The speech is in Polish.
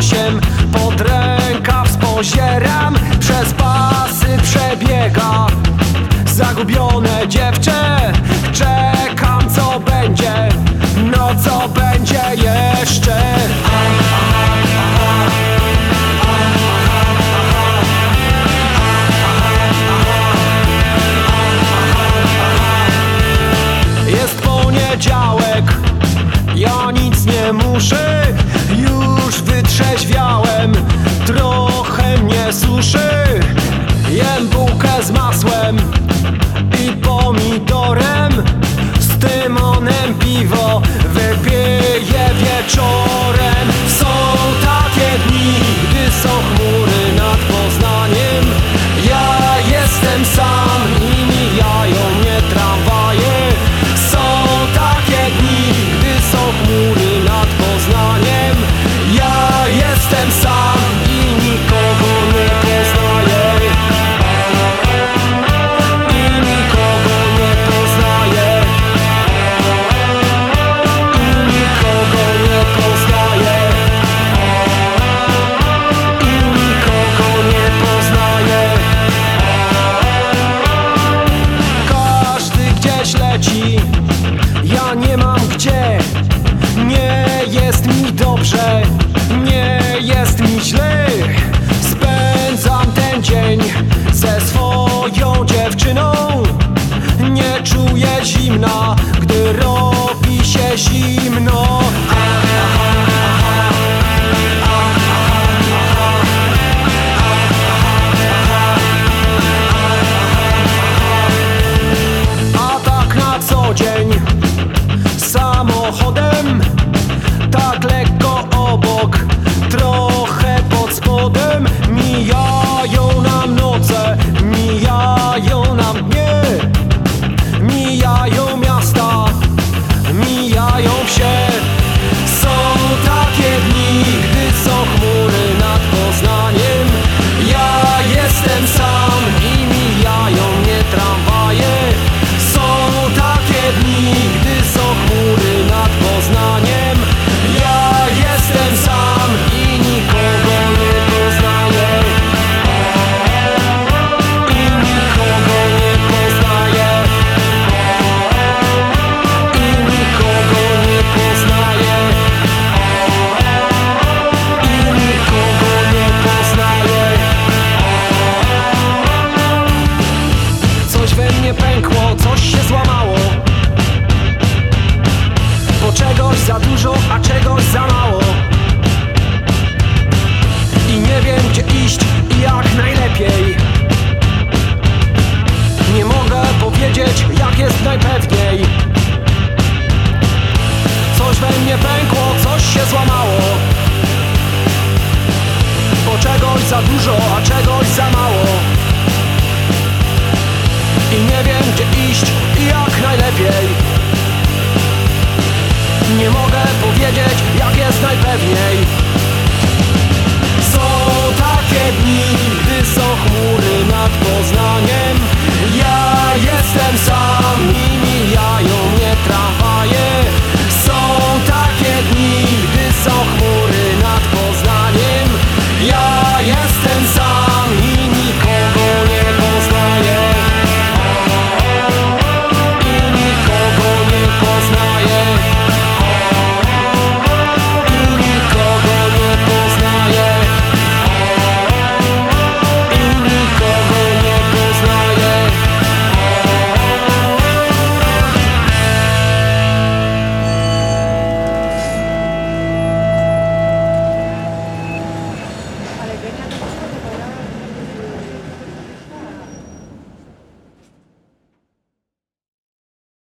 osiem. Pod rękaw spozieram Przez pasy przebiega. Zagubione dziewczę Czekam co będzie. No co będzie jeszcze? Jest poniedziałek Ja nic nie muszę. control. we mnie pękło, coś się złamało. Bo czegoś za dużo, a czegoś za mało. I nie wiem gdzie iść i jak najlepiej. Nie mogę powiedzieć jak jest najpewniej.